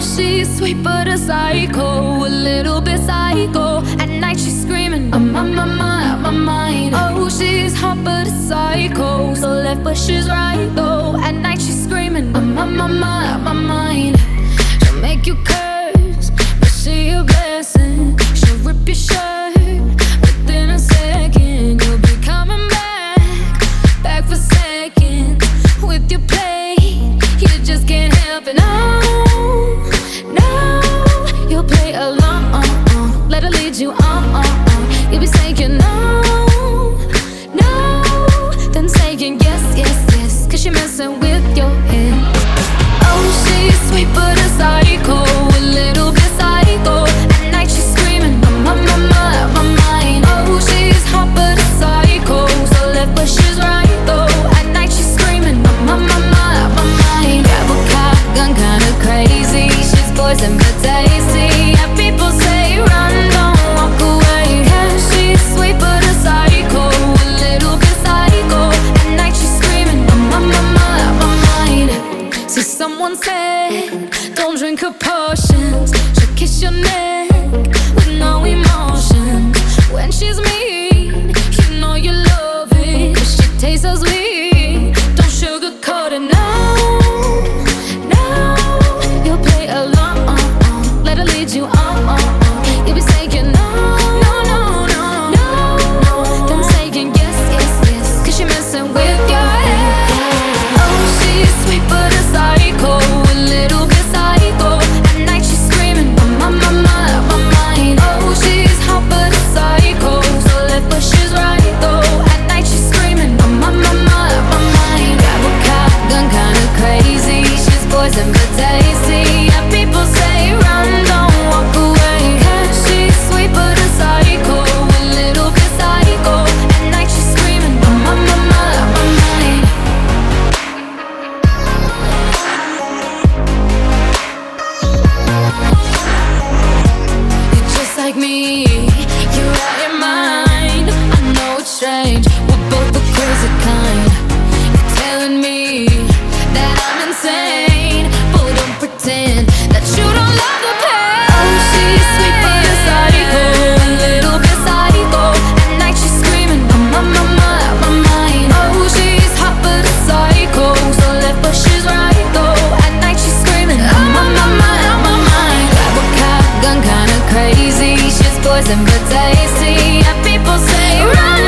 she's sweet but a psycho, a little bit psycho. At night she's screaming, I'm on my mind, my mind. Oh, she's hot but a psycho, so left but she's right though. At night she's screaming, I'm on my mind, my mind. She'll make you curse, Let her lead you on. You'll be saying no, no, then saying yes, yes, yes. Cause you're messing with your head. Oh, she's sweet but a psycho, a little bit psycho. At night she's screaming, my mind. Oh, she's hot but a psycho, so left but she's right. Don't drink her potions. She'll kiss your neck with no emotion. When she's mean, poison but tasty. Yeah, people say run.